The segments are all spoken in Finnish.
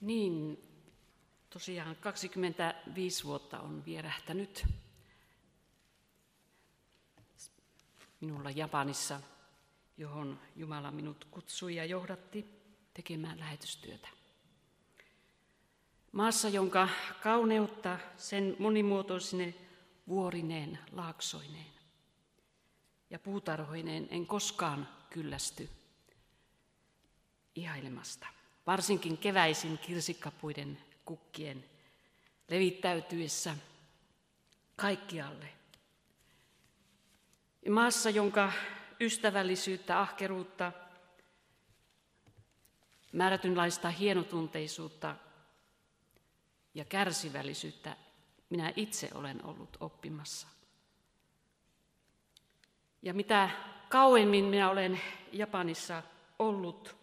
Niin, tosiaan 25 vuotta on vierähtänyt minulla Japanissa, johon Jumala minut kutsui ja johdatti tekemään lähetystyötä. Maassa, jonka kauneutta sen monimuotoisine vuorineen, laaksoineen ja puutarhoineen en koskaan kyllästy ihailemasta. Varsinkin keväisin kirsikkapuiden kukkien levittäytyessä kaikkialle. Maassa, jonka ystävällisyyttä, ahkeruutta, määrätynlaista hienotunteisuutta ja kärsivällisyyttä minä itse olen ollut oppimassa. Ja mitä kauemmin minä olen Japanissa ollut,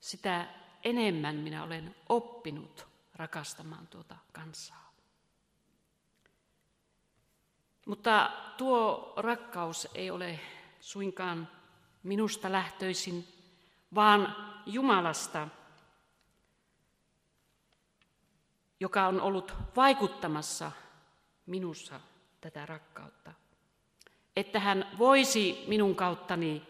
sitä enemmän minä olen oppinut rakastamaan tuota kansaa. Mutta tuo rakkaus ei ole suinkaan minusta lähtöisin, vaan Jumalasta, joka on ollut vaikuttamassa minussa tätä rakkautta. Että hän voisi minun kauttani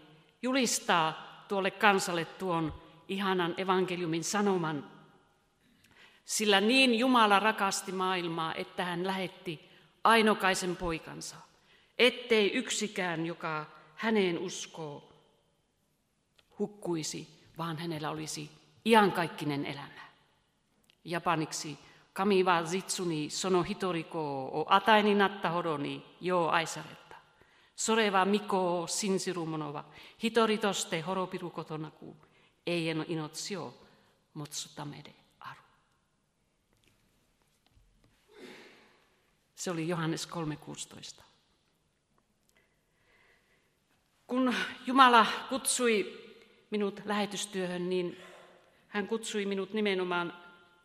julistaa tuolle kansalle tuon ihanan evankeliumin sanoman. Sillä niin Jumala rakasti maailmaa, että hän lähetti ainokaisen poikansa, ettei yksikään, joka häneen uskoo, hukkuisi, vaan hänellä olisi iankaikkinen elämä. Japaniksi kami wa zitsuni sono hitoriko o ataini natta horoni jo aisaretta. Sore wa miko sinsirumono wa hitori toste horopiru kotonaku ei en inotsio motsutamede aru. Se oli Johannes 3.16. Kun Jumala kutsui minut lähetystyöhön, niin hän kutsui minut nimenomaan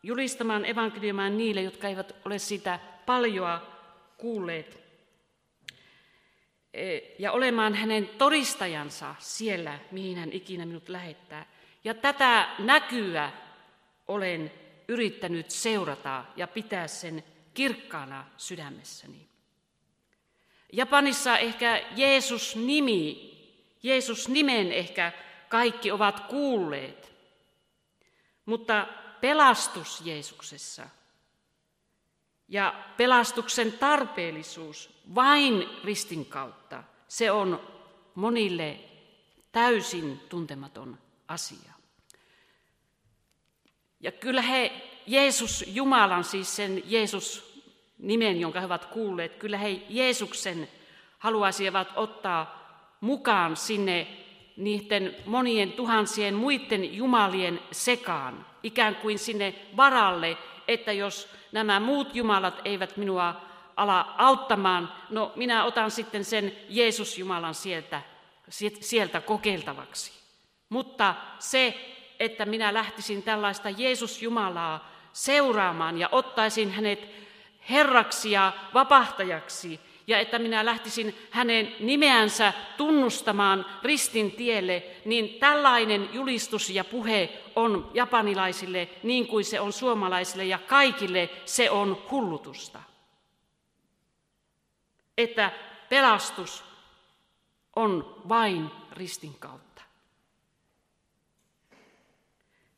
julistamaan evankeliumaan niille, jotka eivät ole sitä paljoa kuulleet. E, ja olemaan hänen todistajansa siellä, mihin hän ikinä minut lähettää. Ja tätä näkyä olen yrittänyt seurata ja pitää sen kirkkaana sydämessäni. Japanissa ehkä Jeesus-nimi, Jeesus-nimen ehkä kaikki ovat kuulleet, mutta pelastus Jeesuksessa ja pelastuksen tarpeellisuus vain ristin kautta, se on monille täysin tuntematon asia. Ja kyllä he Jeesus Jumalan, siis sen Jeesus nimen, jonka he ovat kuulleet, kyllä he Jeesuksen haluaisivat ottaa mukaan sinne niiden monien tuhansien muiden jumalien sekaan, ikään kuin sinne varalle, että jos nämä muut jumalat eivät minua ala auttamaan, no minä otan sitten sen Jeesus Jumalan sieltä, sieltä kokeiltavaksi. Mutta se, että minä lähtisin tällaista Jeesus Jumalaa seuraamaan ja ottaisin hänet herraksi ja vapahtajaksi, ja että minä lähtisin hänen nimeänsä tunnustamaan ristin tielle, niin tällainen julistus ja puhe on japanilaisille niin kuin se on suomalaisille ja kaikille se on hullutusta. Että pelastus on vain ristin kautta.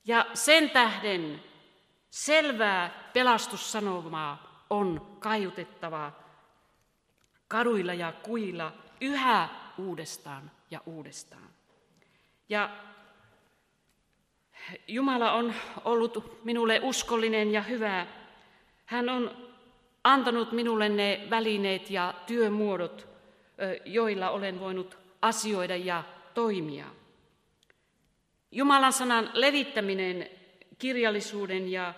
Ja sen tähden selvää pelastussanomaa on kaiutettava kaduilla ja kuilla yhä uudestaan ja uudestaan. Ja Jumala on ollut minulle uskollinen ja hyvä. Hän on antanut minulle ne välineet ja työmuodot, joilla olen voinut asioida ja toimia. Jumalan sanan levittäminen kirjallisuuden ja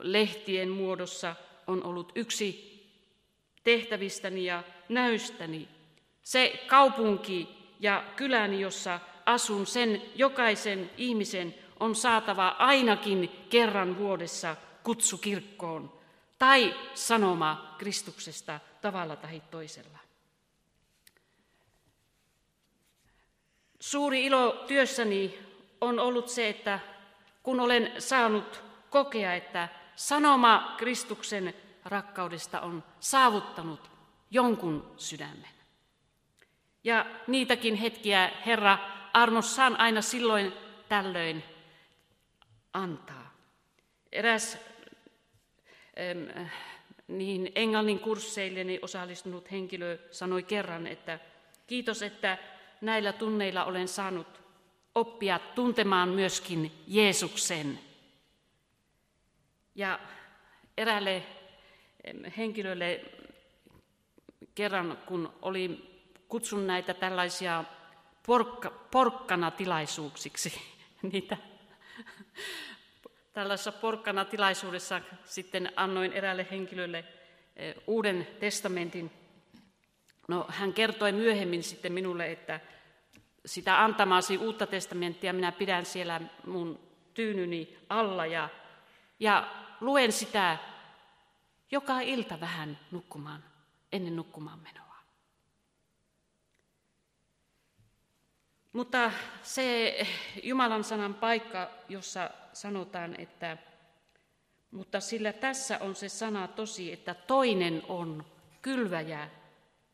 lehtien muodossa on ollut yksi tehtävistäni ja näystäni. Se kaupunki ja kyläni, jossa asun, sen jokaisen ihmisen on saatava ainakin kerran vuodessa kutsu kirkkoon tai sanoma Kristuksesta tavalla tai toisella. Suuri ilo työssäni on ollut se, että kun olen saanut kokea, että sanoma Kristuksen rakkaudesta on saavuttanut jonkun sydämen. Ja niitäkin hetkiä Herra armossaan aina silloin tällöin antaa. Eräs ähm, niin englannin kursseilleni osallistunut henkilö sanoi kerran, että kiitos, että näillä tunneilla olen saanut oppia tuntemaan myöskin Jeesuksen. Ja eräälle henkilölle kerran, kun oli kutsun näitä tällaisia porkka, porkkana tilaisuuksiksi, niitä tällaisessa porkkana tilaisuudessa sitten annoin eräälle henkilölle eh, uuden testamentin. No, hän kertoi myöhemmin sitten minulle, että sitä antamaasi uutta testamenttia minä pidän siellä mun tyynyni alla ja, ja luen sitä joka ilta vähän nukkumaan, ennen nukkumaan menoa. Mutta se Jumalan sanan paikka, jossa sanotaan, että mutta sillä tässä on se sana tosi, että toinen on kylväjä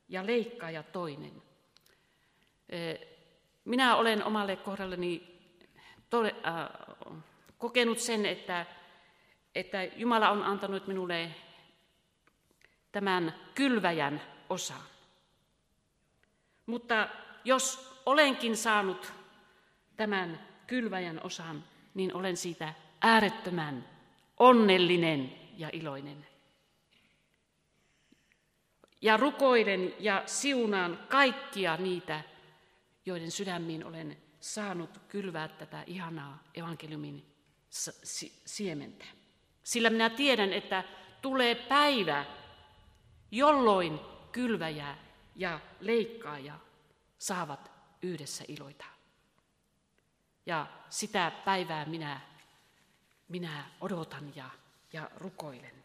ja leikkaaja toinen. Minä olen omalle kohdalleni tole, äh, kokenut sen, että, että Jumala on antanut minulle tämän kylväjän osan. Mutta jos olenkin saanut tämän kylväjän osan, niin olen siitä äärettömän onnellinen ja iloinen. Ja rukoilen ja siunaan kaikkia niitä, joiden sydämiin olen saanut kylvää tätä ihanaa evankeliumin siementä. Sillä minä tiedän, että tulee päivä, jolloin kylväjä ja leikkaaja saavat yhdessä iloita. Ja sitä päivää minä, minä odotan ja, ja rukoilen.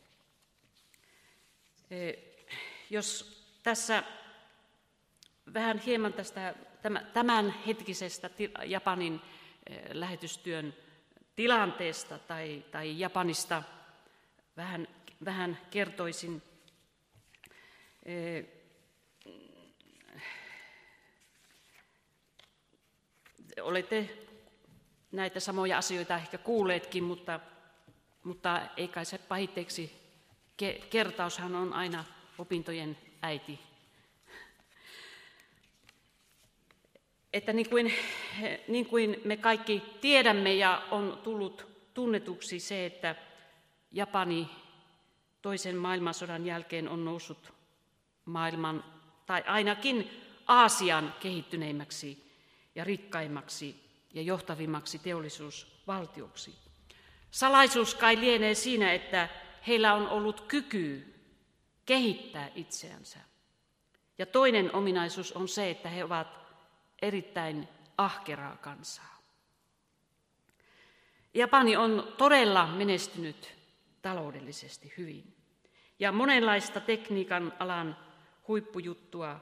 E, jos tässä vähän hieman tästä tämän hetkisestä Japanin e, lähetystyön tilanteesta tai, tai Japanista vähän, vähän kertoisin. E, olette näitä samoja asioita ehkä kuulleetkin, mutta, mutta ei kai se pahitteeksi. Kertaushan on aina opintojen äiti. Että niin kuin, niin kuin me kaikki tiedämme ja on tullut tunnetuksi se, että Japani toisen maailmansodan jälkeen on noussut maailman, tai ainakin Aasian kehittyneimmäksi ja rikkaimmaksi ja johtavimmaksi teollisuusvaltioksi. Salaisuus kai lienee siinä, että heillä on ollut kyky kehittää itseänsä. Ja toinen ominaisuus on se, että he ovat erittäin ahkeraa kansaa. Japani on todella menestynyt taloudellisesti hyvin. Ja monenlaista tekniikan alan huippujuttua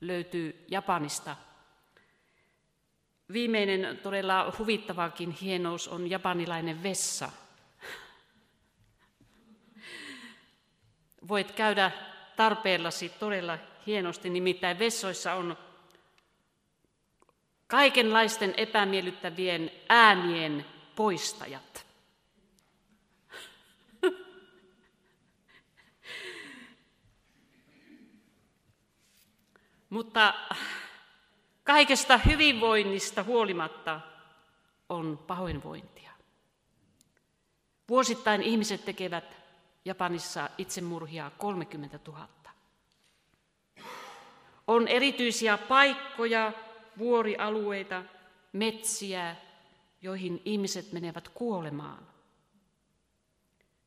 löytyy Japanista Viimeinen todella huvittavakin hienous on japanilainen vessa. Voit käydä tarpeellasi todella hienosti, nimittäin vessoissa on kaikenlaisten epämiellyttävien äänien poistajat. Mutta Kaikesta hyvinvoinnista huolimatta on pahoinvointia. Vuosittain ihmiset tekevät Japanissa itsemurhia 30 000. On erityisiä paikkoja, vuorialueita, metsiä, joihin ihmiset menevät kuolemaan.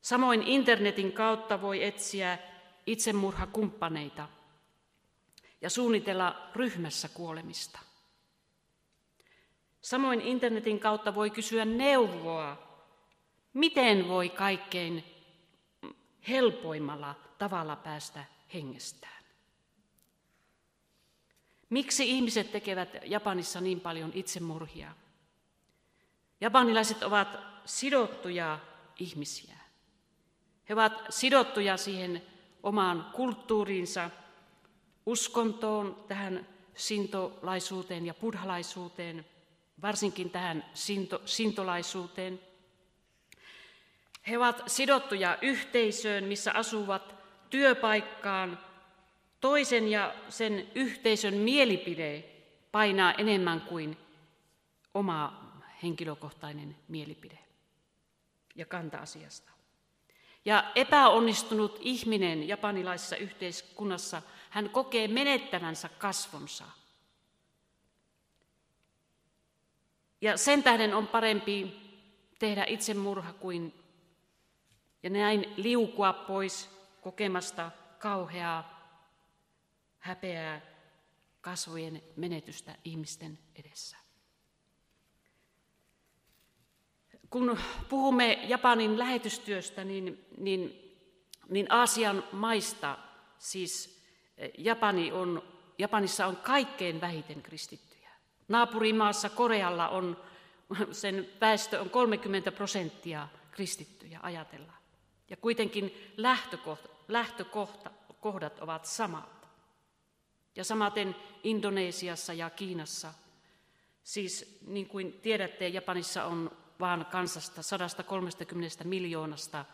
Samoin internetin kautta voi etsiä itsemurhakumppaneita – ja suunnitella ryhmässä kuolemista. Samoin internetin kautta voi kysyä neuvoa, miten voi kaikkein helpoimmalla tavalla päästä hengestään. Miksi ihmiset tekevät Japanissa niin paljon itsemurhia? Japanilaiset ovat sidottuja ihmisiä. He ovat sidottuja siihen omaan kulttuuriinsa, uskontoon, tähän sintolaisuuteen ja buddhalaisuuteen, varsinkin tähän sinto, sintolaisuuteen. He ovat sidottuja yhteisöön, missä asuvat työpaikkaan. Toisen ja sen yhteisön mielipide painaa enemmän kuin oma henkilökohtainen mielipide ja kanta asiasta. Ja epäonnistunut ihminen japanilaisessa yhteiskunnassa, hän kokee menettävänsä kasvonsa. Ja sen tähden on parempi tehdä itsemurha kuin ja näin liukua pois kokemasta kauheaa häpeää kasvojen menetystä ihmisten edessä. Kun puhumme Japanin lähetystyöstä, niin, niin, niin Aasian maista, siis eh, Japani on, Japanissa on kaikkein vähiten kristittyjä. Naapurimaassa Korealla on, sen väestö on 30 prosenttia kristittyjä, ajatellaan. Ja kuitenkin lähtökohta, lähtökohdat ovat samat. Ja samaten Indonesiassa ja Kiinassa. Siis niin kuin tiedätte, Japanissa on vaan kansasta 130 miljoonasta,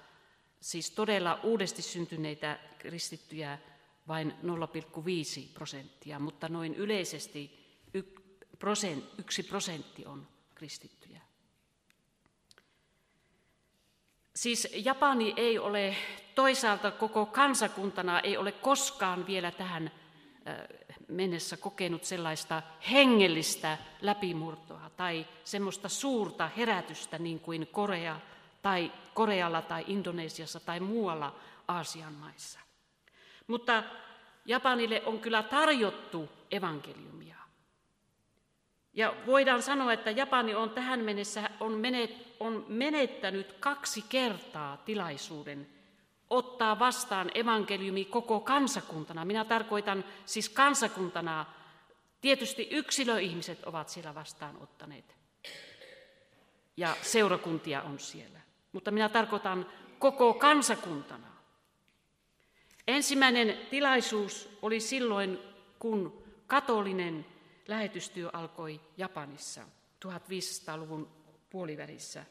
siis todella uudesti syntyneitä kristittyjä vain 0,5 prosenttia, mutta noin yleisesti yksi prosentti on kristittyjä. Siis Japani ei ole toisaalta koko kansakuntana ei ole koskaan vielä tähän mennessä kokenut sellaista hengellistä läpimurtoa tai semmoista suurta herätystä niin kuin Korea tai Korealla tai Indonesiassa tai muualla Aasian maissa. Mutta Japanille on kyllä tarjottu evankeliumia. Ja voidaan sanoa, että Japani on tähän mennessä on menettänyt kaksi kertaa tilaisuuden ottaa vastaan evankeliumi koko kansakuntana. Minä tarkoitan siis kansakuntana, tietysti yksilöihmiset ovat siellä vastaanottaneet ja seurakuntia on siellä, mutta minä tarkoitan koko kansakuntana. Ensimmäinen tilaisuus oli silloin, kun katolinen lähetystyö alkoi Japanissa 1500-luvun puolivälissä.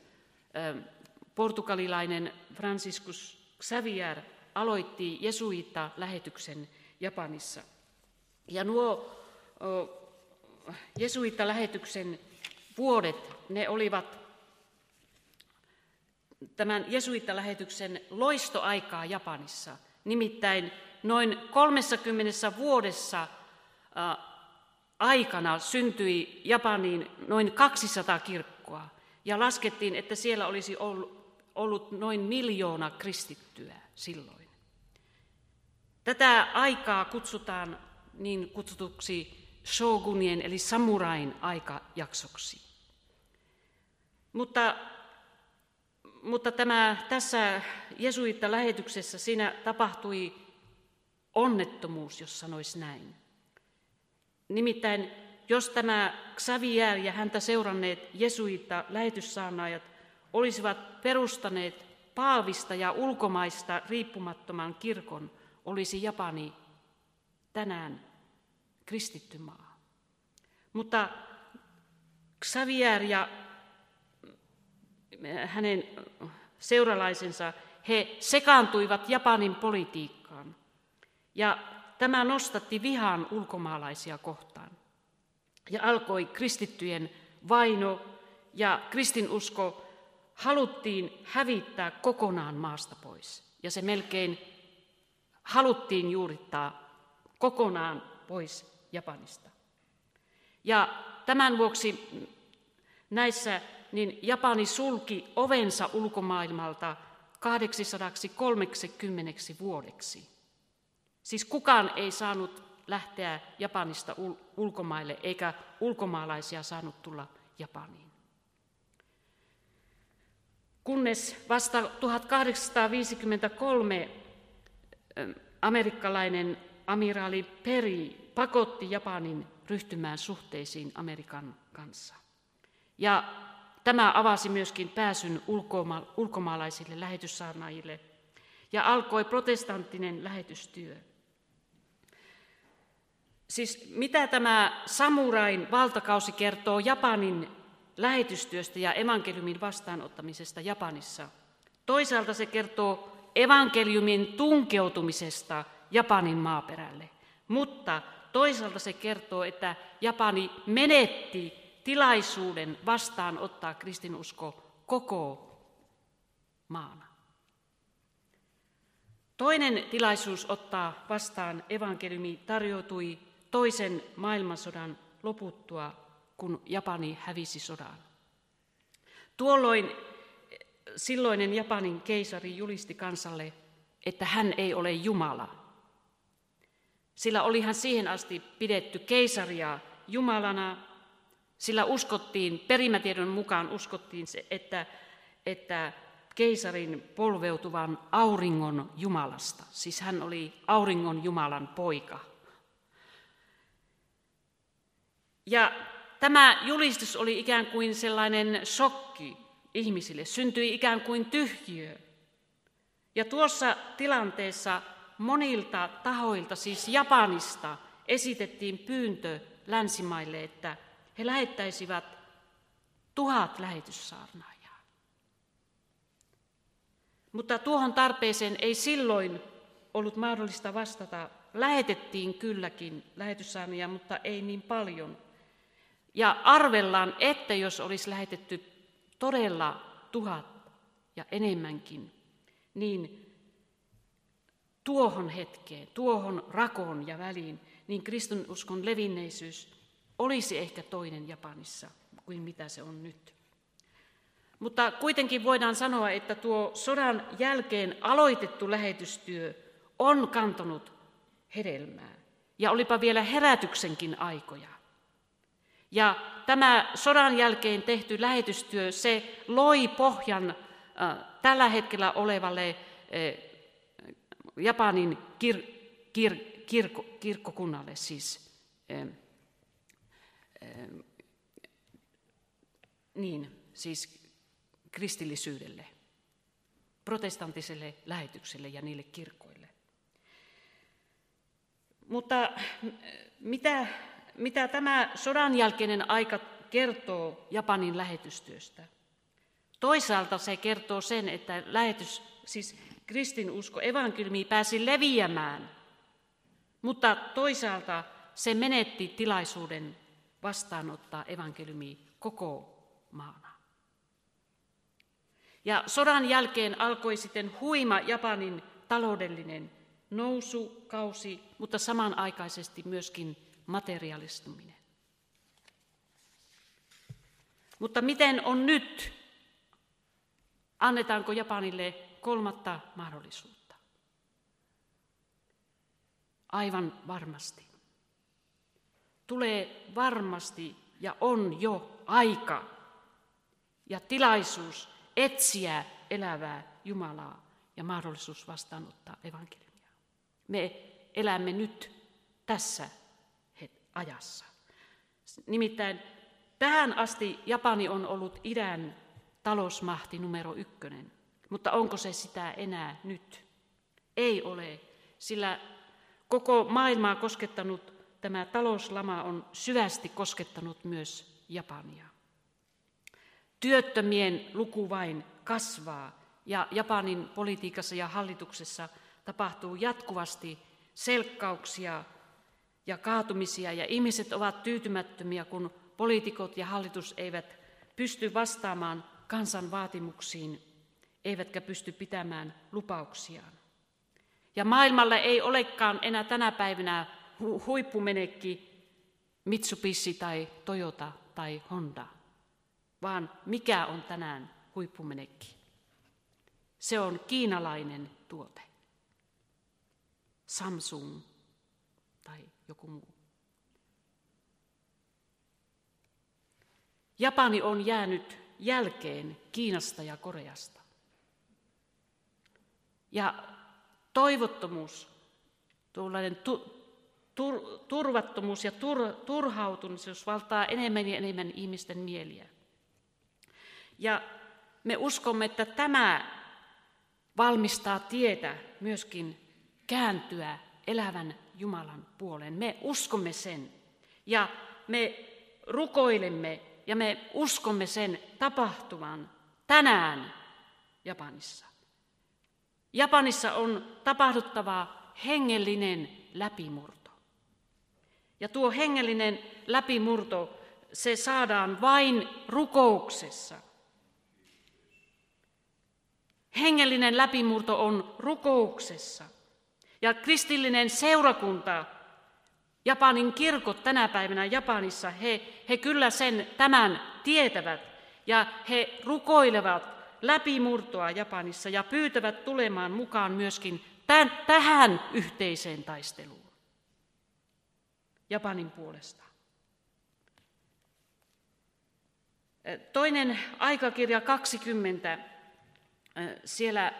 Portugalilainen Franciscus Xavier aloitti Jesuita-lähetyksen Japanissa. Ja nuo Jesuita-lähetyksen vuodet, ne olivat tämän Jesuita-lähetyksen loistoaikaa Japanissa. Nimittäin noin 30 vuodessa aikana syntyi Japaniin noin 200 kirkkoa. Ja laskettiin, että siellä olisi ollut ollut noin miljoona kristittyä silloin. Tätä aikaa kutsutaan niin kutsutuksi shogunien eli samurain aikajaksoksi. Mutta, mutta tämä, tässä Jesuitta-lähetyksessä siinä tapahtui onnettomuus, jos sanoisi näin. Nimittäin jos tämä Xavier ja häntä seuranneet Jesuitta-lähetyssaarnaajat olisivat perustaneet paavista ja ulkomaista riippumattoman kirkon, olisi Japani tänään kristitty maa. Mutta Xavier ja hänen seuralaisensa, he sekaantuivat Japanin politiikkaan. Ja tämä nostatti vihan ulkomaalaisia kohtaan. Ja alkoi kristittyjen vaino ja kristinusko haluttiin hävittää kokonaan maasta pois. Ja se melkein haluttiin juurittaa kokonaan pois Japanista. Ja tämän vuoksi näissä niin Japani sulki ovensa ulkomaailmalta 830 vuodeksi. Siis kukaan ei saanut lähteä Japanista ulkomaille, eikä ulkomaalaisia saanut tulla Japaniin kunnes vasta 1853 amerikkalainen amiraali Perry pakotti Japanin ryhtymään suhteisiin Amerikan kanssa. Ja tämä avasi myöskin pääsyn ulkoma- ulkomaalaisille lähetyssaarnaajille ja alkoi protestanttinen lähetystyö. Siis mitä tämä samurain valtakausi kertoo Japanin lähetystyöstä ja evankeliumin vastaanottamisesta Japanissa? Toisaalta se kertoo evankeliumin tunkeutumisesta Japanin maaperälle, mutta toisaalta se kertoo, että Japani menetti tilaisuuden vastaanottaa kristinusko koko maana. Toinen tilaisuus ottaa vastaan evankeliumi tarjoutui toisen maailmansodan loputtua, kun Japani hävisi sodan. Tuolloin silloinen Japanin keisari julisti kansalle, että hän ei ole Jumala. Sillä olihan siihen asti pidetty keisaria Jumalana, sillä uskottiin, perimätiedon mukaan uskottiin se, että, että keisarin polveutuvan auringon Jumalasta. Siis hän oli auringon Jumalan poika. Ja tämä julistus oli ikään kuin sellainen shokki ihmisille, syntyi ikään kuin tyhjiö. Ja tuossa tilanteessa monilta tahoilta, siis Japanista, esitettiin pyyntö länsimaille, että he lähettäisivät tuhat lähetyssaarnaajaa. Mutta tuohon tarpeeseen ei silloin ollut mahdollista vastata. Lähetettiin kylläkin lähetyssaarnaajia, mutta ei niin paljon. Ja arvellaan, että jos olisi lähetetty todella tuhat ja enemmänkin, niin tuohon hetkeen, tuohon rakoon ja väliin, niin kristinuskon levinneisyys olisi ehkä toinen Japanissa kuin mitä se on nyt. Mutta kuitenkin voidaan sanoa, että tuo sodan jälkeen aloitettu lähetystyö on kantanut hedelmää. Ja olipa vielä herätyksenkin aikoja. Ja tämä sodan jälkeen tehty lähetystyö, se loi pohjan äh, tällä hetkellä olevalle äh, Japanin kir, kir, kirkko, kirkkokunnalle, siis äh, äh, niin, siis kristillisyydelle, protestanttiselle lähetykselle ja niille kirkoille. Mutta mitä, mitä tämä sodan jälkeinen aika kertoo Japanin lähetystyöstä? Toisaalta se kertoo sen, että lähetys, siis kristinusko, evankeliumi pääsi leviämään, mutta toisaalta se menetti tilaisuuden vastaanottaa evankeliumi koko maana. Ja sodan jälkeen alkoi sitten huima Japanin taloudellinen nousukausi, mutta samanaikaisesti myöskin materialistuminen. Mutta miten on nyt? Annetaanko Japanille kolmatta mahdollisuutta? Aivan varmasti. Tulee varmasti ja on jo aika ja tilaisuus etsiä elävää Jumalaa ja mahdollisuus vastaanottaa evankeliumia. Me elämme nyt tässä ajassa. Nimittäin tähän asti Japani on ollut idän talousmahti numero ykkönen, mutta onko se sitä enää nyt? Ei ole, sillä koko maailmaa koskettanut tämä talouslama on syvästi koskettanut myös Japania. Työttömien luku vain kasvaa ja Japanin politiikassa ja hallituksessa tapahtuu jatkuvasti selkkauksia ja kaatumisia ja ihmiset ovat tyytymättömiä, kun poliitikot ja hallitus eivät pysty vastaamaan kansan vaatimuksiin, eivätkä pysty pitämään lupauksiaan. Ja maailmalla ei olekaan enää tänä päivänä hu- huippumenekki Mitsubishi tai Toyota tai Honda vaan mikä on tänään huippumenekki. Se on kiinalainen tuote. Samsung tai joku muu. Japani on jäänyt jälkeen Kiinasta ja Koreasta. Ja toivottomuus, tuollainen tu, tur, turvattomuus ja tur, turhautuneisuus valtaa enemmän ja enemmän ihmisten mieliä. Ja me uskomme, että tämä valmistaa tietä myöskin kääntyä elävän Jumalan puoleen. Me uskomme sen ja me rukoilemme ja me uskomme sen tapahtuvan tänään Japanissa. Japanissa on tapahduttava hengellinen läpimurto. Ja tuo hengellinen läpimurto, se saadaan vain rukouksessa. Hengellinen läpimurto on rukouksessa. Ja kristillinen seurakunta, Japanin kirkot tänä päivänä Japanissa, he, he kyllä sen tämän tietävät. Ja he rukoilevat läpimurtoa Japanissa ja pyytävät tulemaan mukaan myöskin tämän, tähän yhteiseen taisteluun Japanin puolesta. Toinen aikakirja 20, siellä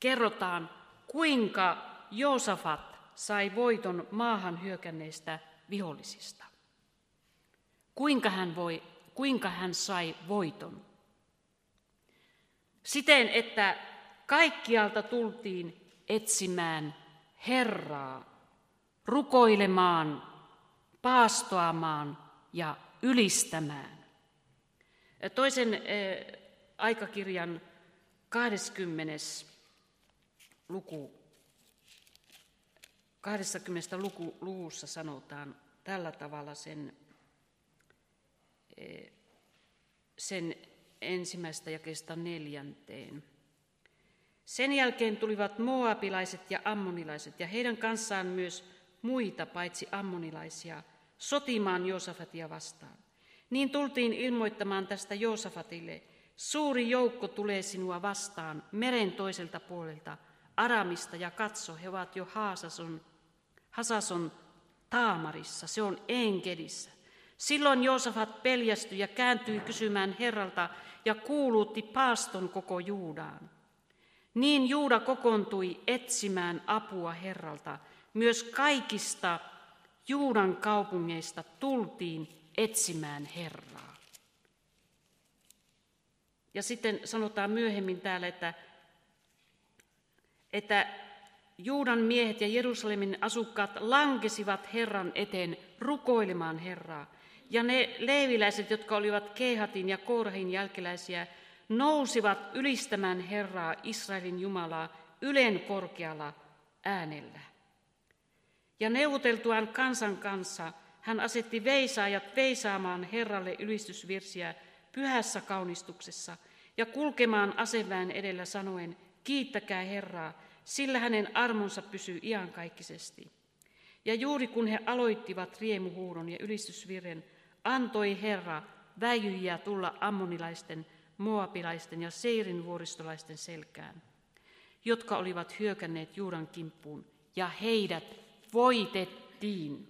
kerrotaan, kuinka Joosafat sai voiton maahan hyökänneistä vihollisista. Kuinka hän, voi, kuinka hän sai voiton? Siten, että kaikkialta tultiin etsimään Herraa, rukoilemaan, paastoamaan ja ylistämään. Toisen eh, aikakirjan 20. luku, 20. Luku, luvussa sanotaan tällä tavalla sen, eh, sen ensimmäistä jakesta neljänteen. Sen jälkeen tulivat moabilaiset ja ammonilaiset ja heidän kanssaan myös muita paitsi ammonilaisia sotimaan Joosafatia vastaan. Niin tultiin ilmoittamaan tästä Joosafatille, suuri joukko tulee sinua vastaan meren toiselta puolelta, Aramista ja katso, he ovat jo Haasason, Hasason taamarissa, se on Enkedissä. Silloin Joosafat peljästyi ja kääntyi kysymään Herralta ja kuuluutti paaston koko Juudaan. Niin Juuda kokoontui etsimään apua Herralta. Myös kaikista Juudan kaupungeista tultiin etsimään Herraa. Ja sitten sanotaan myöhemmin täällä, että, että Juudan miehet ja Jerusalemin asukkaat lankesivat Herran eteen rukoilemaan Herraa. Ja ne leiviläiset, jotka olivat Kehatin ja Korhin jälkeläisiä, nousivat ylistämään Herraa, Israelin Jumalaa, ylen korkealla äänellä. Ja neuvoteltuaan kansan kanssa hän asetti veisaajat veisaamaan Herralle ylistysvirsiä pyhässä kaunistuksessa ja kulkemaan aseväen edellä sanoen, kiittäkää Herraa, sillä hänen armonsa pysyy iankaikkisesti. Ja juuri kun he aloittivat riemuhuudon ja ylistysvirren, antoi Herra väijyjiä tulla ammonilaisten moapilaisten ja Seirin vuoristolaisten selkään, jotka olivat hyökänneet Juudan kimppuun, ja heidät voitettiin.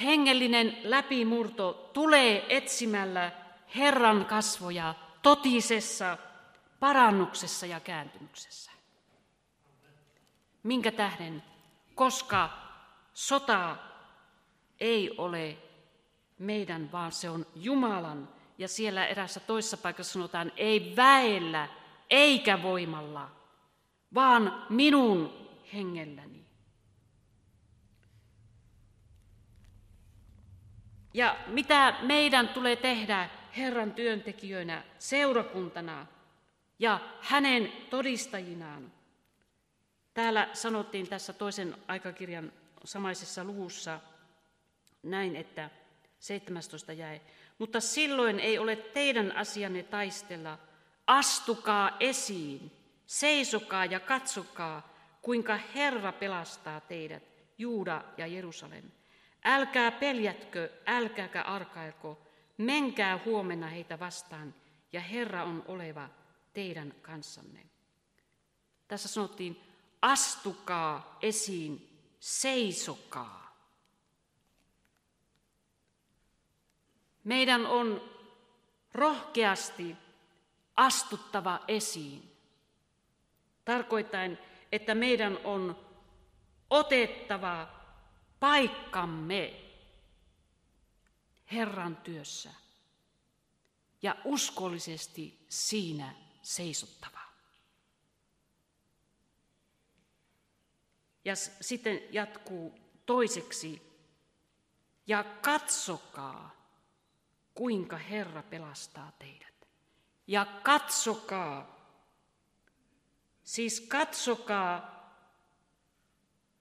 Hengellinen läpimurto tulee etsimällä Herran kasvoja totisessa parannuksessa ja kääntymyksessä. Minkä tähden? Koska sota ei ole meidän, vaan se on Jumalan. Ja siellä erässä toisessa paikassa sanotaan, ei väellä eikä voimalla, vaan minun hengelläni. Ja mitä meidän tulee tehdä Herran työntekijöinä, seurakuntana ja hänen todistajinaan? Täällä sanottiin tässä toisen aikakirjan samaisessa luvussa näin, että 17 jäi. Mutta silloin ei ole teidän asianne taistella. Astukaa esiin, seisokaa ja katsokaa, kuinka Herra pelastaa teidät, Juuda ja Jerusalem. Älkää peljätkö, älkääkä arkailko, menkää huomenna heitä vastaan, ja Herra on oleva teidän kanssanne. Tässä sanottiin, astukaa esiin, seisokaa. Meidän on rohkeasti astuttava esiin. Tarkoittain, että meidän on otettava paikkamme. Herran työssä ja uskollisesti siinä seisottava. Ja sitten jatkuu toiseksi, ja katsokaa, kuinka Herra pelastaa teidät. Ja katsokaa, siis katsokaa,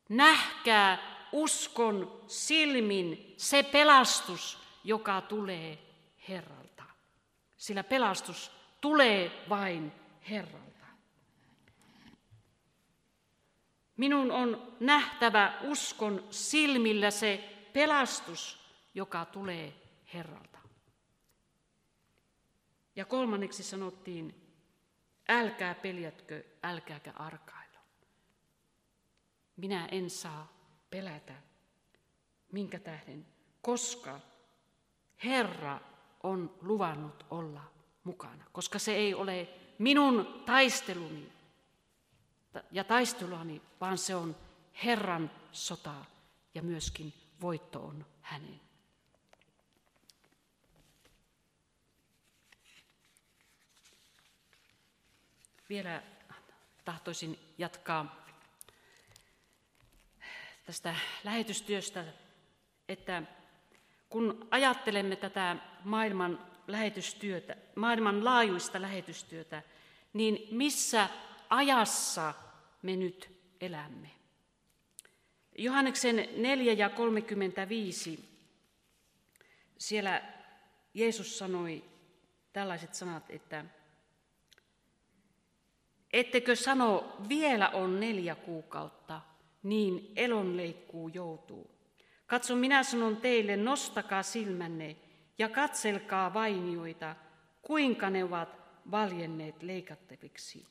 nähkää uskon silmin se pelastus, joka tulee Herralta. Sillä pelastus tulee vain Herralta. Minun on nähtävä uskon silmillä se pelastus, joka tulee Herralta. Ja kolmanneksi sanottiin, älkää peljätkö, älkääkä arkailo. Minä en saa pelätä. Minkä tähden? Koska Herra on luvannut olla mukana. Koska se ei ole minun taisteluni ja taisteluni, vaan se on Herran sota ja myöskin voitto on hänen. Vielä tahtoisin jatkaa tästä lähetystyöstä, että kun ajattelemme tätä maailman lähetystyötä, maailmanlaajuista lähetystyötä, niin missä ajassa me nyt elämme? Johanneksen 4 ja 35, siellä Jeesus sanoi tällaiset sanat, että ettekö sano, vielä on neljä kuukautta, niin elonleikkuu joutuu. Katso, minä sanon teille, nostakaa silmänne ja katselkaa vainioita, kuinka ne ovat valjenneet leikattaviksi.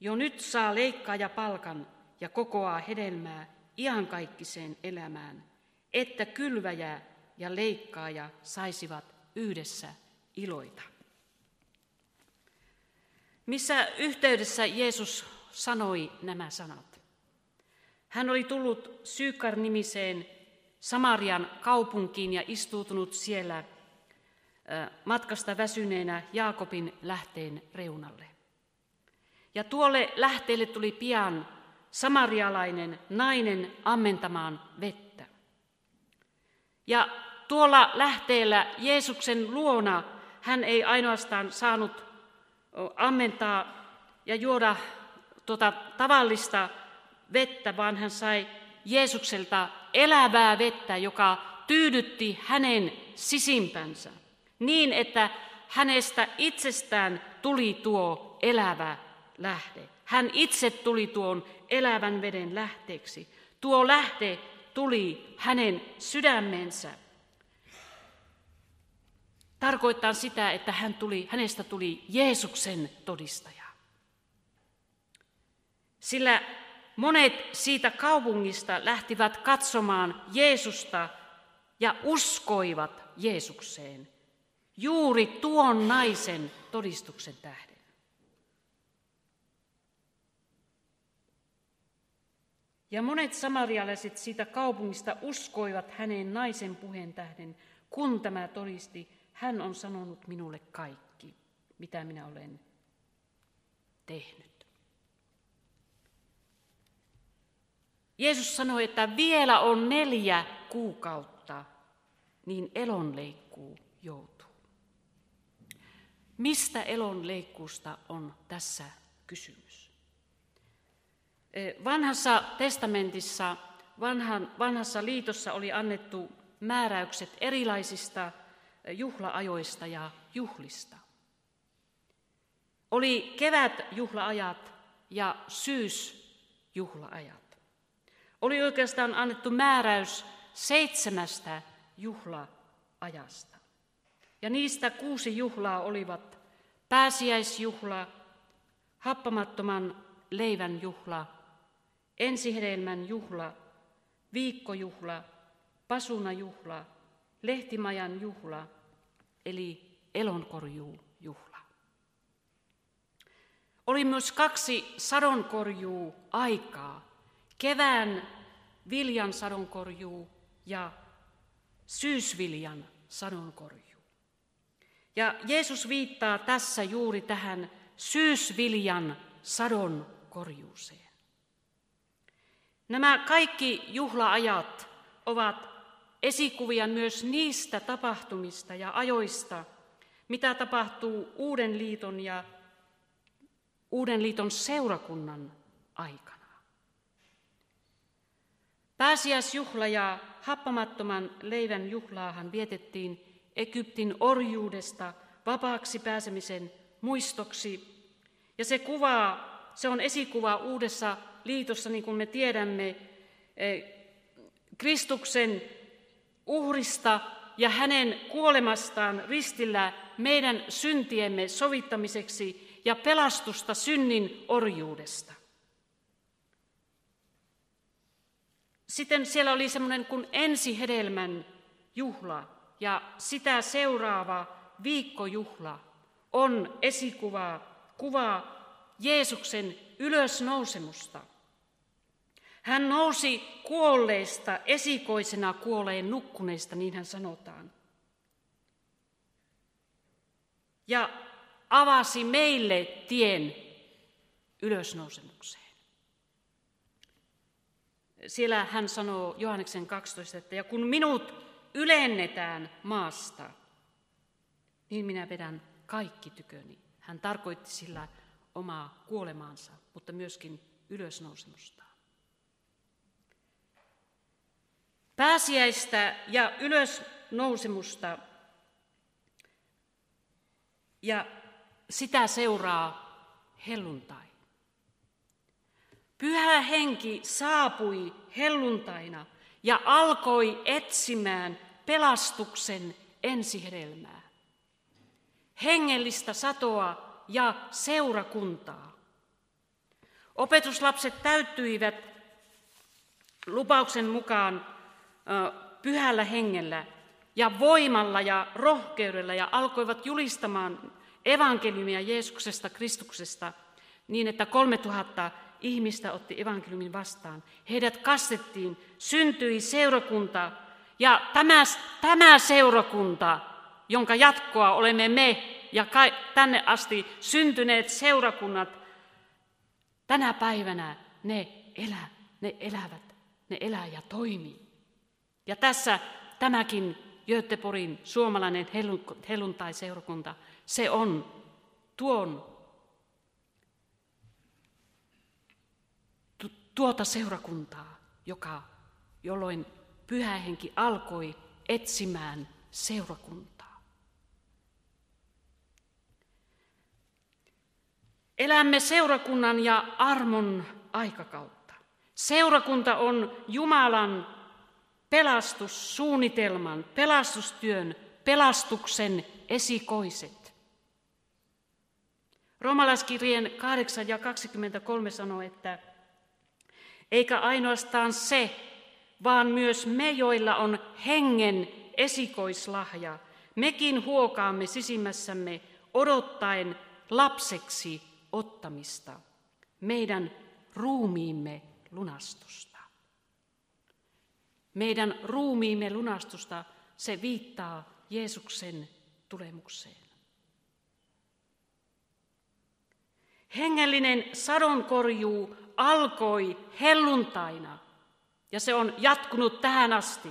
Jo nyt saa leikkaaja palkan ja kokoaa hedelmää iankaikkiseen elämään, että kylväjä ja leikkaaja saisivat yhdessä iloita. Missä yhteydessä Jeesus sanoi nämä sanat? Hän oli tullut Syykar-nimiseen Samarian kaupunkiin ja istuutunut siellä matkasta väsyneenä Jaakobin lähteen reunalle. Ja tuolle lähteelle tuli pian samarialainen nainen ammentamaan vettä. Ja tuolla lähteellä Jeesuksen luona hän ei ainoastaan saanut ammentaa ja juoda tuota tavallista vettä, vaan hän sai Jeesukselta elävää vettä, joka tyydytti hänen sisimpänsä niin, että hänestä itsestään tuli tuo elävä lähde. Hän itse tuli tuon elävän veden lähteeksi. Tuo lähde tuli hänen sydämensä. Tarkoittaa sitä, että hän tuli, hänestä tuli Jeesuksen todistaja. Sillä monet siitä kaupungista lähtivät katsomaan Jeesusta ja uskoivat Jeesukseen juuri tuon naisen todistuksen tähden. Ja monet samarialaiset siitä kaupungista uskoivat hänen naisen puheen tähden, kun tämä todisti, hän on sanonut minulle kaikki, mitä minä olen tehnyt. Jeesus sanoi, että vielä on neljä kuukautta, niin elonleikkuu joutuu. Mistä elonleikkuusta on tässä kysymys? Vanhassa testamentissa, vanhan, vanhassa liitossa oli annettu määräykset erilaisista juhlaajoista ja juhlista. Oli kevätjuhlaajat ja syysjuhlaajat. Oli oikeastaan annettu määräys seitsemästä juhlaajasta. Ja niistä kuusi juhlaa olivat pääsiäisjuhla, happamattoman leivän juhla, ensihedelmän juhla, viikkojuhla, pasunajuhla, lehtimajan juhla, eli elonkorjuujuhla. Oli myös kaksi sadonkorjuu aikaa, kevään viljan sadonkorjuu ja syysviljan sadonkorjuu. Ja Jeesus viittaa tässä juuri tähän syysviljan sadon korjuuseen. Nämä kaikki juhlaajat ovat esikuvia myös niistä tapahtumista ja ajoista, mitä tapahtuu Uuden liiton ja Uuden liiton seurakunnan aikana. Pääsiäisjuhla ja happamattoman leivän juhlaahan vietettiin Egyptin orjuudesta vapaaksi pääsemisen muistoksi. Ja se kuvaa, se on esikuva uudessa liitossa, niin kuin me tiedämme, eh, Kristuksen uhrista ja hänen kuolemastaan ristillä meidän syntiemme sovittamiseksi ja pelastusta synnin orjuudesta. Sitten siellä oli semmoinen kuin ensihedelmän juhla, ja sitä seuraava viikkojuhla on esikuva, kuva Jeesuksen ylösnousemusta. Hän nousi kuolleista esikoisena kuoleen nukkuneista, niin hän sanotaan. Ja avasi meille tien ylösnousemukseen. Siellä hän sanoo Johanneksen 12, että ja kun minut ylennetään maasta, niin minä vedän kaikki tyköni. Hän tarkoitti sillä omaa kuolemaansa, mutta myöskin ylösnousemustaan. Pääsiäistä ja ylösnousemusta ja sitä seuraa helluntai. Pyhä henki saapui helluntaina ja alkoi etsimään pelastuksen ensihedelmää. Hengellistä satoa ja seurakuntaa. Opetuslapset täyttyivät lupauksen mukaan pyhällä hengellä ja voimalla ja rohkeudella ja alkoivat julistamaan evankeliumia Jeesuksesta Kristuksesta niin, että 3000 ihmistä otti evankeliumin vastaan. Heidät kastettiin, syntyi seurakunta ja tämä, tämä seurakunta, jonka jatkoa olemme me ja tänne asti syntyneet seurakunnat, tänä päivänä ne, elä, ne elävät, ne elää ja toimii. Ja tässä tämäkin Göteborgin suomalainen helluntai-seurakunta, se on tuon tuota seurakuntaa, joka, jolloin pyhä henki alkoi etsimään seurakuntaa. Elämme seurakunnan ja armon aikakautta. Seurakunta on Jumalan pelastussuunnitelman, pelastustyön, pelastuksen esikoiset. Romalaiskirjeen 8 ja 23 sanoo, että eikä ainoastaan se, vaan myös me, joilla on hengen esikoislahja, mekin huokaamme sisimmässämme odottaen lapseksi ottamista, meidän ruumiimme lunastusta. Meidän ruumiimme lunastusta, se viittaa Jeesuksen tulemukseen. Hengellinen sadonkorjuu alkoi helluntaina ja se on jatkunut tähän asti.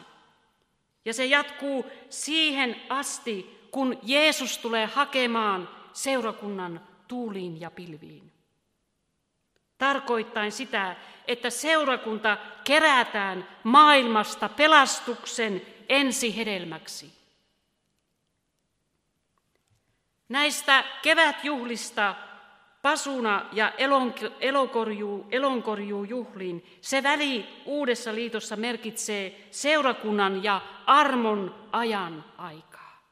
Ja se jatkuu siihen asti, kun Jeesus tulee hakemaan seurakunnan tuuliin ja pilviin. Tarkoittain sitä, että seurakunta kerätään maailmasta pelastuksen ensihedelmäksi. Näistä kevätjuhlista pasuna ja elonkorjuu, elonkorjuu juhliin. Se väli uudessa liitossa merkitsee seurakunnan ja armon ajan aikaa.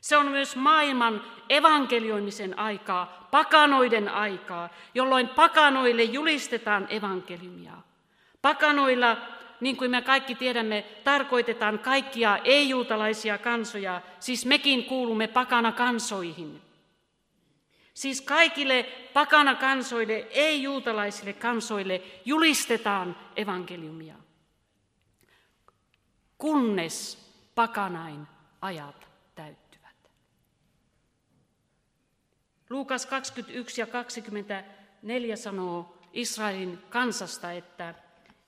Se on myös maailman evankelioimisen aikaa, pakanoiden aikaa, jolloin pakanoille julistetaan evankeliumia. Pakanoilla, niin kuin me kaikki tiedämme, tarkoitetaan kaikkia ei-juutalaisia kansoja, siis mekin kuulumme pakana kansoihin – Siis kaikille pakana kansoille, ei-juutalaisille kansoille julistetaan evankeliumia. Kunnes pakanain ajat täyttyvät. Luukas 21 ja 24 sanoo Israelin kansasta, että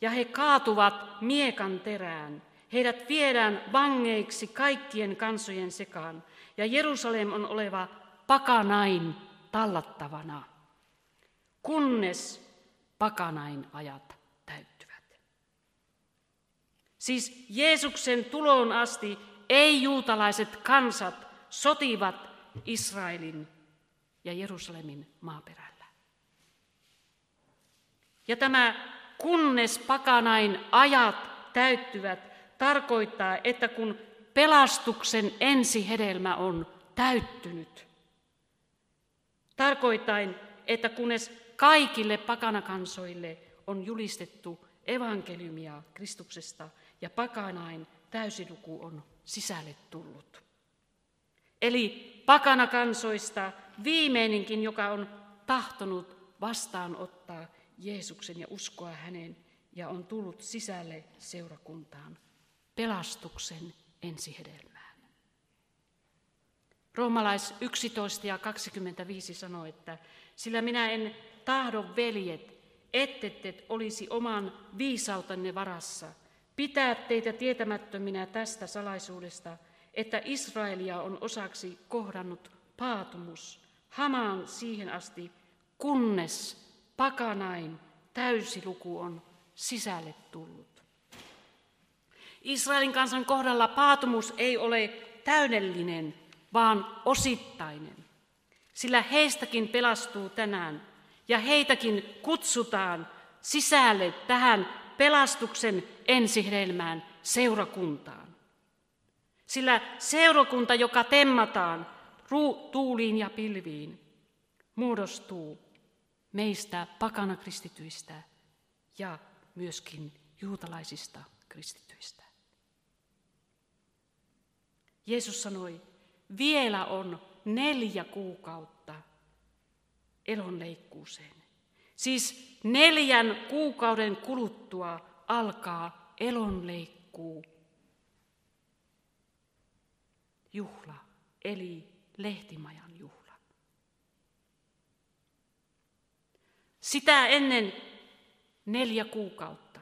ja he kaatuvat miekan terään. Heidät viedään vangeiksi kaikkien kansojen sekaan, ja Jerusalem on oleva pakanain tallattavana, kunnes pakanain ajat täyttyvät. Siis Jeesuksen tuloon asti ei-juutalaiset kansat sotivat Israelin ja Jerusalemin maaperällä. Ja tämä kunnes pakanain ajat täyttyvät, tarkoittaa, että kun pelastuksen ensihedelmä on täyttynyt, tarkoittain, että kunnes kaikille pakanakansoille on julistettu evankeliumia Kristuksesta ja pakanain täysiluku on sisälle tullut. Eli pakanakansoista viimeinenkin, joka on tahtonut vastaanottaa Jeesuksen ja uskoa häneen ja on tullut sisälle seurakuntaan pelastuksen ensihedelmään. Roomalais 11 ja 25 sanoo, että sillä minä en tahdo veljet, ettette olisi oman viisautanne varassa, pitää teitä tietämättöminä tästä salaisuudesta, että Israelia on osaksi kohdannut paatumus. Hamaan siihen asti, kunnes pakanain täysiluku on sisälle tullut. Israelin kansan kohdalla paatumus ei ole täydellinen, vaan osittainen, sillä heistäkin pelastuu tänään ja heitäkin kutsutaan sisälle tähän pelastuksen ensihedelmään seurakuntaan. Sillä seurakunta, joka temmataan tuuliin ja pilviin, muodostuu meistä pakana kristityistä ja myöskin juutalaisista kristityistä. Jeesus sanoi, vielä on neljä kuukautta elonleikkuuseen. Siis neljän kuukauden kuluttua alkaa elonleikkuu juhla, eli lehtimajan juhla. Sitä ennen neljä kuukautta.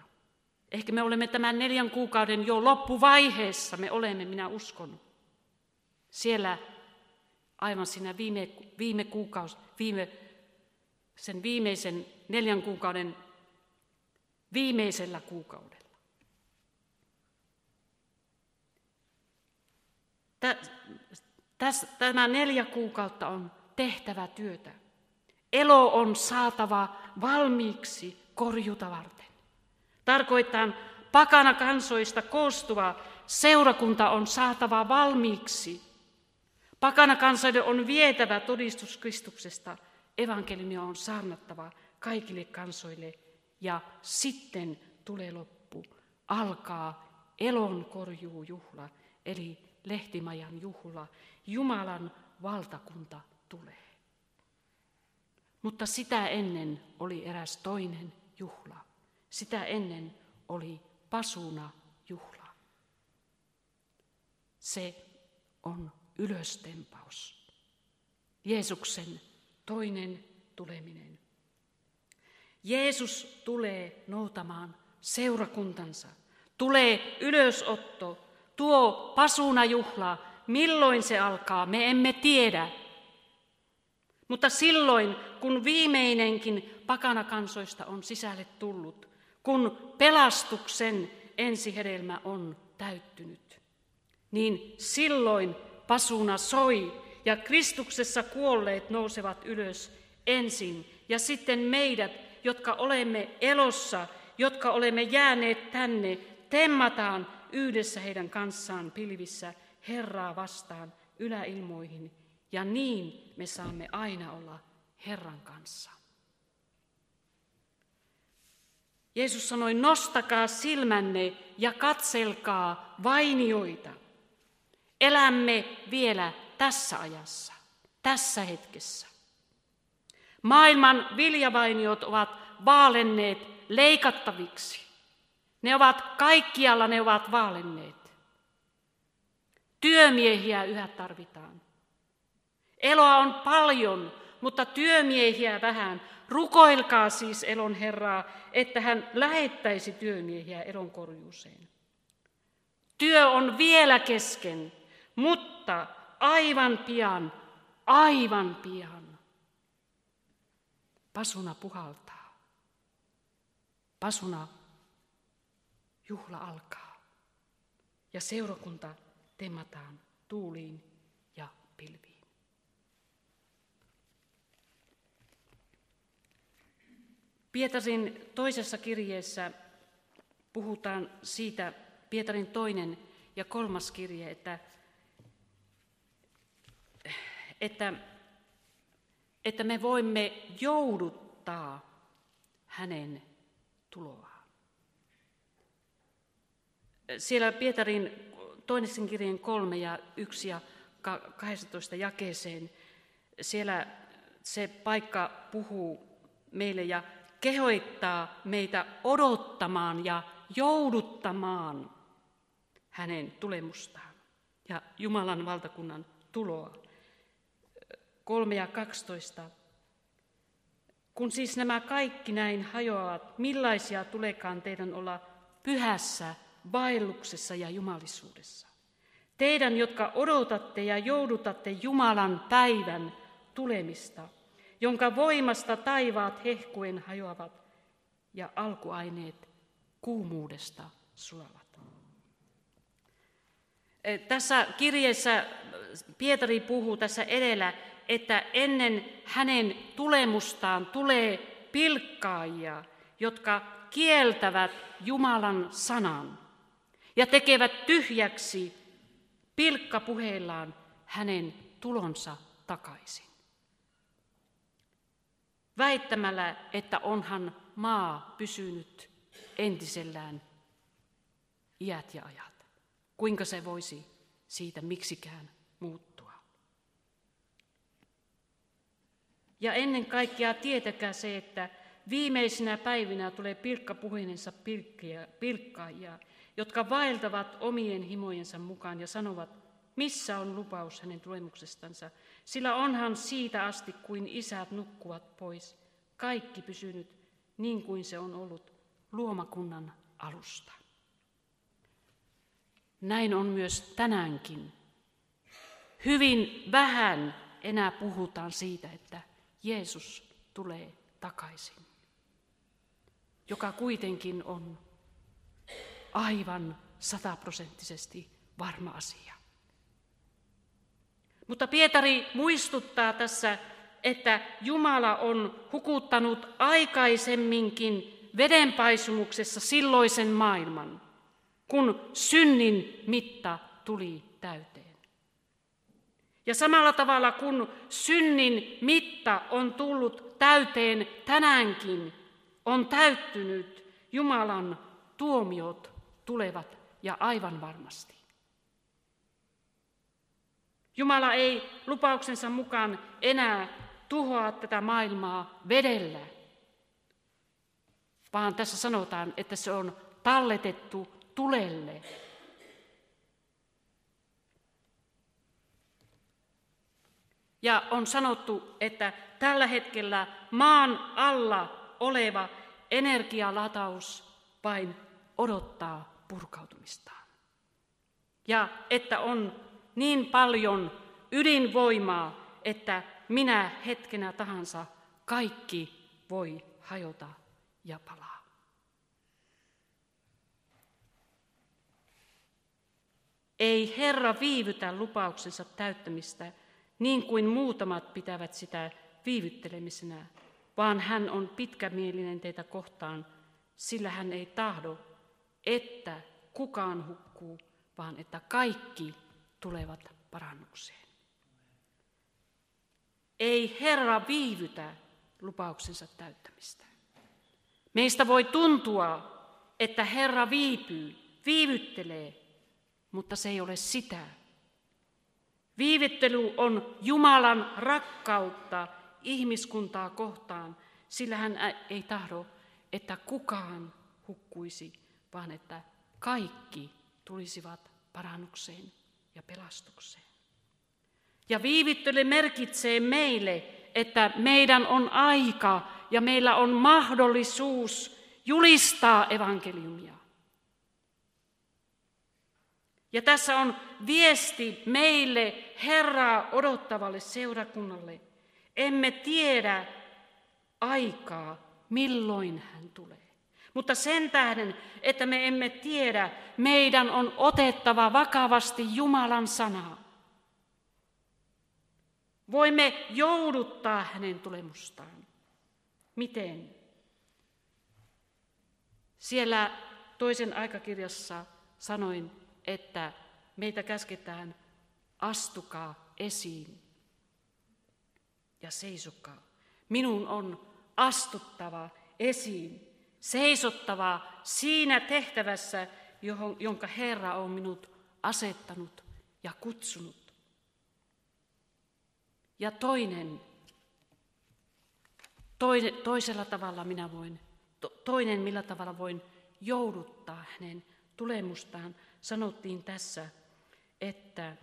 Ehkä me olemme tämän neljän kuukauden jo loppuvaiheessa, me olemme, minä uskon. Siellä aivan siinä viime, viime kuukaus, viime, sen viimeisen neljän kuukauden viimeisellä kuukaudella. Tämä neljä kuukautta on tehtävä työtä. Elo on saatava valmiiksi korjuta varten. Tarkoittaa pakana kansoista koostuva seurakunta on saatava valmiiksi. Pakana kansoiden on vietävä todistus Kristuksesta. Evankeliumia on saarnattava kaikille kansoille ja sitten tulee loppu. Alkaa elon korjuujuhla, eli lehtimajan juhla. Jumalan valtakunta tulee. Mutta sitä ennen oli eräs toinen juhla. Sitä ennen oli pasuna juhla. Se on ylöstempaus. Jeesuksen toinen tuleminen. Jeesus tulee noutamaan seurakuntansa. Tulee ylösotto, tuo pasuna juhla. Milloin se alkaa, me emme tiedä. Mutta silloin, kun viimeinenkin pakanakansoista on sisälle tullut, kun pelastuksen ensihedelmä on täyttynyt, niin silloin pasuna soi ja Kristuksessa kuolleet nousevat ylös ensin ja sitten meidät, jotka olemme elossa, jotka olemme jääneet tänne, temmataan yhdessä heidän kanssaan pilvissä Herraa vastaan yläilmoihin ja niin me saamme aina olla Herran kanssa. Jeesus sanoi, nostakaa silmänne ja katselkaa vainioita. Elämme vielä tässä ajassa, tässä hetkessä. Maailman viljavainiot ovat vaalenneet leikattaviksi. Ne ovat kaikkialla, ne ovat vaalenneet. Työmiehiä yhä tarvitaan. Eloa on paljon, mutta työmiehiä vähän. Rukoilkaa siis elon Herraa, että hän lähettäisi työmiehiä elon korjuuseen. Työ on vielä kesken, mutta aivan pian, aivan pian. Pasuna puhaltaa. Pasuna juhla alkaa. Ja seurakunta temmataan tuuliin ja pilviin. Pietarin toisessa kirjeessä puhutaan siitä, Pietarin toinen ja kolmas kirje, että, että, että me voimme jouduttaa hänen tuloaan. Siellä Pietarin toinen kirjeen kolme ja yksi ja 12 jakeeseen, siellä se paikka puhuu meille ja kehoittaa meitä odottamaan ja jouduttamaan hänen tulemustaan ja Jumalan valtakunnan tuloa. 3 ja 12. Kun siis nämä kaikki näin hajoavat, millaisia tulekaan teidän olla pyhässä, vaelluksessa ja jumalisuudessa? Teidän, jotka odotatte ja joudutatte Jumalan päivän tulemista, jonka voimasta taivaat hehkuen hajoavat ja alkuaineet kuumuudesta sulavat. Tässä kirjeessä Pietari puhuu tässä edellä, että ennen hänen tulemustaan tulee pilkkaajia, jotka kieltävät Jumalan sanan ja tekevät tyhjäksi pilkkapuheillaan hänen tulonsa takaisin. Väittämällä, että onhan maa pysynyt entisellään iät ja ajat. Kuinka se voisi siitä miksikään muuttua? Ja ennen kaikkea tietäkää se, että viimeisinä päivinä tulee pilkkapuheinensa pilkkaajia, jotka vaeltavat omien himojensa mukaan ja sanovat, missä on lupaus hänen tulemuksestansa, sillä onhan siitä asti, kuin isät nukkuvat pois, kaikki pysynyt niin kuin se on ollut luomakunnan alusta. Näin on myös tänäänkin. Hyvin vähän enää puhutaan siitä, että Jeesus tulee takaisin, joka kuitenkin on aivan sataprosenttisesti varma asia. Mutta Pietari muistuttaa tässä, että Jumala on hukuttanut aikaisemminkin vedenpaisumuksessa silloisen maailman – kun synnin mitta tuli täyteen. Ja samalla tavalla kun synnin mitta on tullut täyteen tänäänkin, on täyttynyt Jumalan tuomiot tulevat ja aivan varmasti. Jumala ei lupauksensa mukaan enää tuhoa tätä maailmaa vedellä, vaan tässä sanotaan, että se on talletettu tulelle. Ja on sanottu, että tällä hetkellä maan alla oleva energialataus vain odottaa purkautumistaan. Ja että on niin paljon ydinvoimaa, että minä hetkenä tahansa kaikki voi hajota ja palaa. Ei Herra viivytä lupauksensa täyttämistä niin kuin muutamat pitävät sitä viivyttelemisenä, vaan hän on pitkämielinen teitä kohtaan, sillä hän ei tahdo, että kukaan hukkuu, vaan että kaikki tulevat parannukseen. Ei Herra viivytä lupauksensa täyttämistä. Meistä voi tuntua, että Herra viipyy, viivyttelee, mutta se ei ole sitä. Viivittely on Jumalan rakkautta ihmiskuntaa kohtaan, sillä hän ei tahdo, että kukaan hukkuisi, vaan että kaikki tulisivat parannukseen ja pelastukseen. Ja viivittely merkitsee meille, että meidän on aika ja meillä on mahdollisuus julistaa evankeliumia. Ja tässä on viesti meille Herraa odottavalle seurakunnalle. Emme tiedä aikaa, milloin hän tulee. Mutta sen tähden, että me emme tiedä, meidän on otettava vakavasti Jumalan sanaa. Voimme jouduttaa hänen tulemustaan. Miten? Siellä toisen aikakirjassa sanoin, että meitä käsketään astukaa esiin ja seisokaa. Minun on astuttava esiin, seisottava siinä tehtävässä, johon, jonka Herra on minut asettanut ja kutsunut. Ja toinen, toinen toisella tavalla minä voin, to, toinen millä tavalla voin jouduttaa hänen tulemustaan, sanottiin tässä, että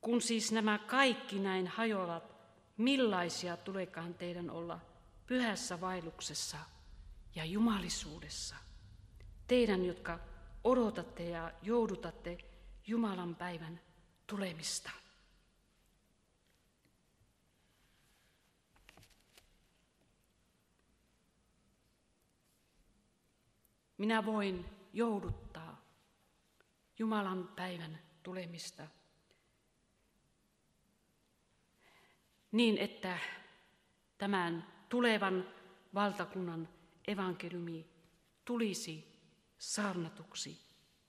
kun siis nämä kaikki näin hajoavat, millaisia tulekaan teidän olla pyhässä vaelluksessa ja jumalisuudessa. Teidän, jotka odotatte ja joudutatte Jumalan päivän tulemista. Minä voin jouduttaa Jumalan päivän tulemista niin, että tämän tulevan valtakunnan evankeliumi tulisi saarnatuksi,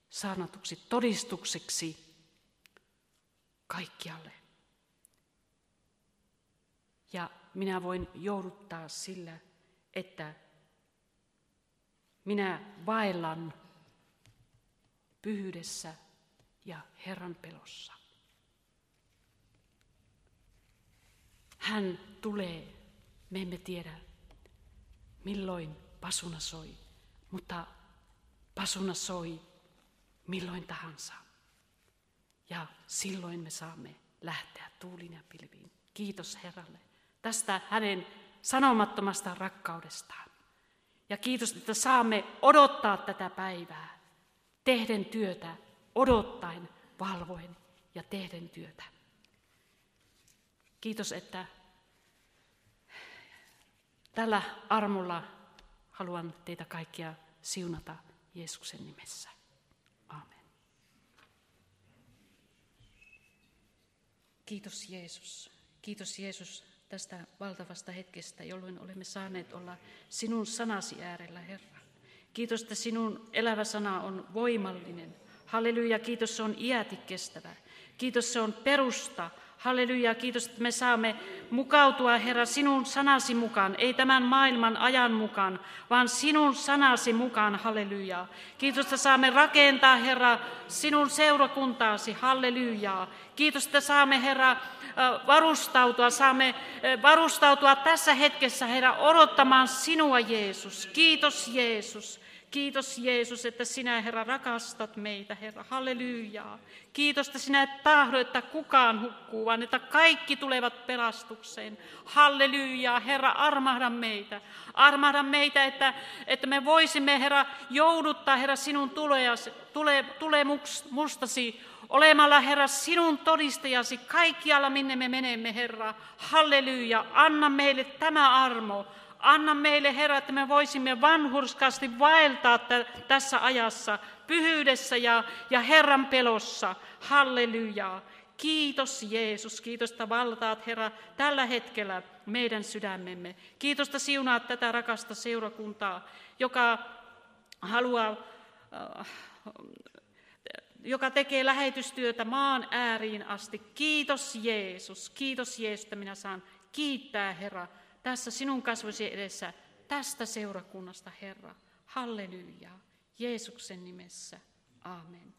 saarnatuksi todistukseksi kaikkialle. Ja minä voin jouduttaa sillä, että minä vaellan pyhyydessä ja Herran pelossa. Hän tulee, me emme tiedä milloin pasuna soi, mutta pasuna soi milloin tahansa. Ja silloin me saamme lähteä tuulin ja pilviin. Kiitos Herralle tästä hänen sanomattomasta rakkaudestaan. Ja kiitos, että saamme odottaa tätä päivää, tehden työtä, odottaen, valvoen ja tehden työtä. Kiitos, että tällä armolla haluan teitä kaikkia siunata Jeesuksen nimessä. Amen. Kiitos Jeesus. Kiitos Jeesus tästä valtavasta hetkestä, jolloin olemme saaneet olla sinun sanasi äärellä, Herra. Kiitos, että sinun elävä sana on voimallinen. Halleluja, kiitos, se on iäti kestävä. Kiitos, se on perusta Halleluja, kiitos, että me saamme mukautua, Herra, sinun sanasi mukaan, ei tämän maailman ajan mukaan, vaan sinun sanasi mukaan, halleluja. Kiitos, että saamme rakentaa, Herra, sinun seurakuntaasi, halleluja. Kiitos, että saamme, Herra, varustautua, saamme varustautua tässä hetkessä, Herra, odottamaan sinua, Jeesus. Kiitos, Jeesus. Kiitos Jeesus, että sinä Herra rakastat meitä, Herra. Hallelujaa. Kiitos, että sinä et tahdo, että kukaan hukkuu, vaan että kaikki tulevat pelastukseen. Hallelujaa. Herra, armahda meitä. Armahda meitä, että, että me voisimme, Herra, jouduttaa, Herra, sinun tuleasi, tule, tulemustasi olemalla, Herra, sinun todistajasi kaikkialla, minne me menemme, Herra. Halleluja. Anna meille tämä armo. Anna meille, Herra, että me voisimme vanhurskaasti vaeltaa tässä ajassa, pyhyydessä ja, ja Herran pelossa. Hallelujaa. Kiitos Jeesus, kiitos, että valtaat Herra tällä hetkellä meidän sydämemme. Kiitos, että siunaat tätä rakasta seurakuntaa, joka haluaa, äh, joka tekee lähetystyötä maan ääriin asti. Kiitos Jeesus, kiitos Jeesus, että minä saan kiittää Herra tässä sinun kasvosi edessä tästä seurakunnasta, Herra. Halleluja. Jeesuksen nimessä. Amen.